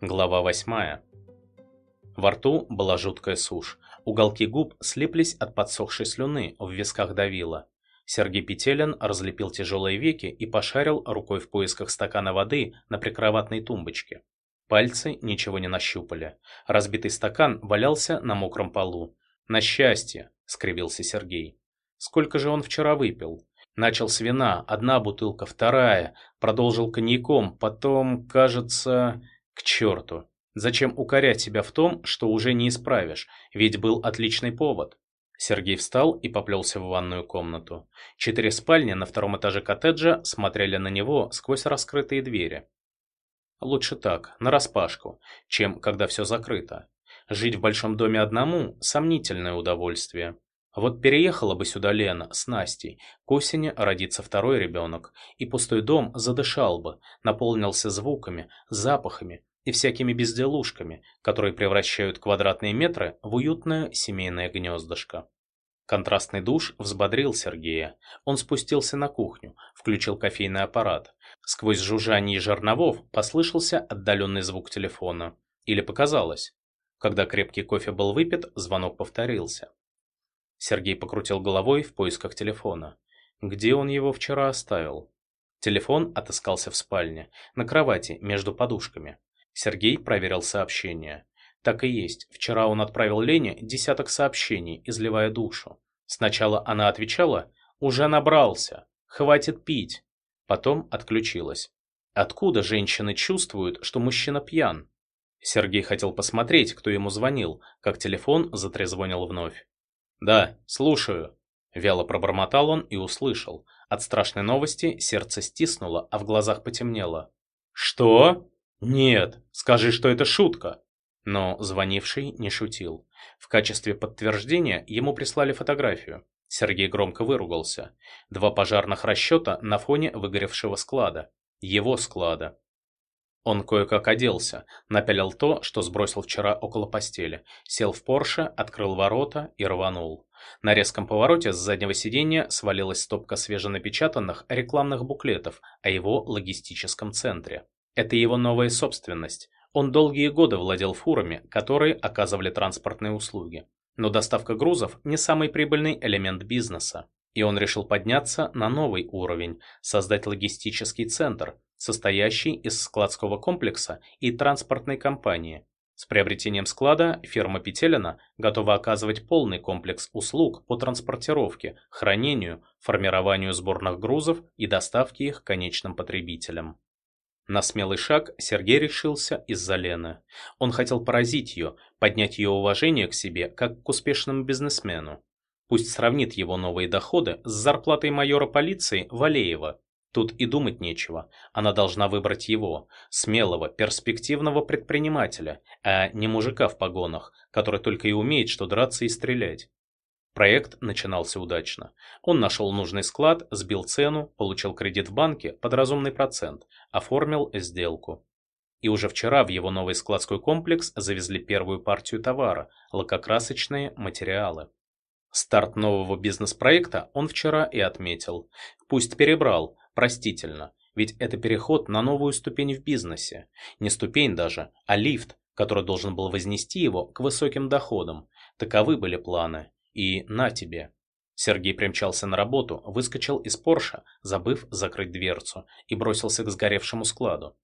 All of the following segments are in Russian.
Глава 8. Во рту была жуткая сушь. Уголки губ слиплись от подсохшей слюны, в висках давило. Сергей Петелин разлепил тяжелые веки и пошарил рукой в поисках стакана воды на прикроватной тумбочке. Пальцы ничего не нащупали. Разбитый стакан валялся на мокром полу. «На счастье!» — скривился Сергей. «Сколько же он вчера выпил?» Начал с вина, одна бутылка, вторая, продолжил коньяком, потом, кажется... К черту. Зачем укорять себя в том, что уже не исправишь, ведь был отличный повод. Сергей встал и поплелся в ванную комнату. Четыре спальни на втором этаже коттеджа смотрели на него сквозь раскрытые двери. Лучше так, нараспашку, чем когда все закрыто. Жить в большом доме одному – сомнительное удовольствие. Вот переехала бы сюда Лена с Настей, к осени родится второй ребенок, и пустой дом задышал бы, наполнился звуками, запахами и всякими безделушками, которые превращают квадратные метры в уютное семейное гнездышко. Контрастный душ взбодрил Сергея. Он спустился на кухню, включил кофейный аппарат. Сквозь жужжание жерновов послышался отдаленный звук телефона. Или показалось. Когда крепкий кофе был выпит, звонок повторился. Сергей покрутил головой в поисках телефона. Где он его вчера оставил? Телефон отыскался в спальне, на кровати, между подушками. Сергей проверил сообщения. Так и есть, вчера он отправил Лене десяток сообщений, изливая душу. Сначала она отвечала «Уже набрался, хватит пить». Потом отключилась. Откуда женщины чувствуют, что мужчина пьян? Сергей хотел посмотреть, кто ему звонил, как телефон затрезвонил вновь. «Да, слушаю», — вяло пробормотал он и услышал. От страшной новости сердце стиснуло, а в глазах потемнело. «Что? Нет, скажи, что это шутка». Но звонивший не шутил. В качестве подтверждения ему прислали фотографию. Сергей громко выругался. Два пожарных расчета на фоне выгоревшего склада. Его склада. Он кое-как оделся, напялил то, что сбросил вчера около постели, сел в Порше, открыл ворота и рванул. На резком повороте с заднего сиденья свалилась стопка свеженапечатанных рекламных буклетов о его логистическом центре. Это его новая собственность. Он долгие годы владел фурами, которые оказывали транспортные услуги. Но доставка грузов не самый прибыльный элемент бизнеса. И он решил подняться на новый уровень, создать логистический центр, состоящий из складского комплекса и транспортной компании. С приобретением склада фирма Петелина готова оказывать полный комплекс услуг по транспортировке, хранению, формированию сборных грузов и доставке их конечным потребителям. На смелый шаг Сергей решился из-за Лены. Он хотел поразить ее, поднять ее уважение к себе, как к успешному бизнесмену. Пусть сравнит его новые доходы с зарплатой майора полиции Валеева, Тут и думать нечего. Она должна выбрать его, смелого, перспективного предпринимателя, а не мужика в погонах, который только и умеет что драться и стрелять. Проект начинался удачно. Он нашел нужный склад, сбил цену, получил кредит в банке под разумный процент, оформил сделку. И уже вчера в его новый складской комплекс завезли первую партию товара – лакокрасочные материалы. Старт нового бизнес-проекта он вчера и отметил. Пусть перебрал, простительно, ведь это переход на новую ступень в бизнесе. Не ступень даже, а лифт, который должен был вознести его к высоким доходам. Таковы были планы. И на тебе. Сергей примчался на работу, выскочил из Порша, забыв закрыть дверцу, и бросился к сгоревшему складу.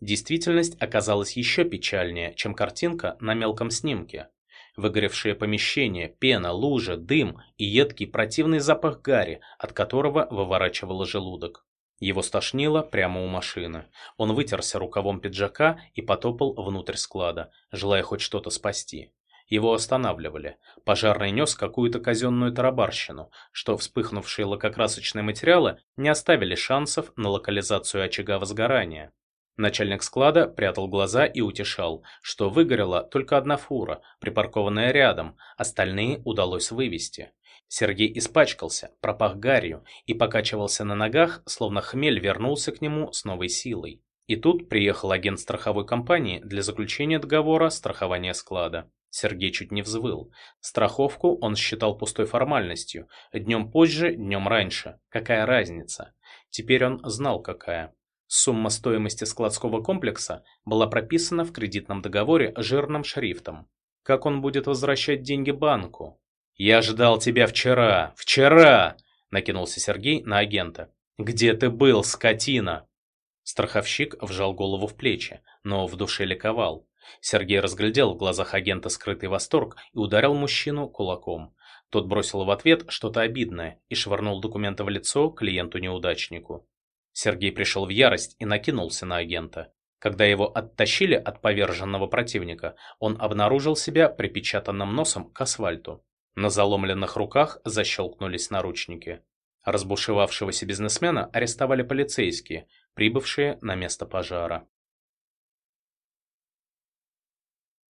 Действительность оказалась еще печальнее, чем картинка на мелком снимке. Выгоревшее помещение, пена, лужа, дым и едкий противный запах гари, от которого выворачивало желудок. Его стошнило прямо у машины. Он вытерся рукавом пиджака и потопал внутрь склада, желая хоть что-то спасти. Его останавливали. Пожарный нес какую-то казенную тарабарщину, что вспыхнувшие лакокрасочные материалы не оставили шансов на локализацию очага возгорания. Начальник склада прятал глаза и утешал, что выгорела только одна фура, припаркованная рядом, остальные удалось вывести. Сергей испачкался, пропах гарью и покачивался на ногах, словно хмель вернулся к нему с новой силой. И тут приехал агент страховой компании для заключения договора страхования склада. Сергей чуть не взвыл. Страховку он считал пустой формальностью. Днем позже, днем раньше. Какая разница? Теперь он знал, какая. Сумма стоимости складского комплекса была прописана в кредитном договоре жирным шрифтом. Как он будет возвращать деньги банку? «Я ждал тебя вчера! Вчера!» – накинулся Сергей на агента. «Где ты был, скотина?» Страховщик вжал голову в плечи, но в душе ликовал. Сергей разглядел в глазах агента скрытый восторг и ударил мужчину кулаком. Тот бросил в ответ что-то обидное и швырнул документы в лицо клиенту-неудачнику. Сергей пришел в ярость и накинулся на агента. Когда его оттащили от поверженного противника, он обнаружил себя припечатанным носом к асфальту. На заломленных руках защелкнулись наручники. Разбушевавшегося бизнесмена арестовали полицейские, прибывшие на место пожара.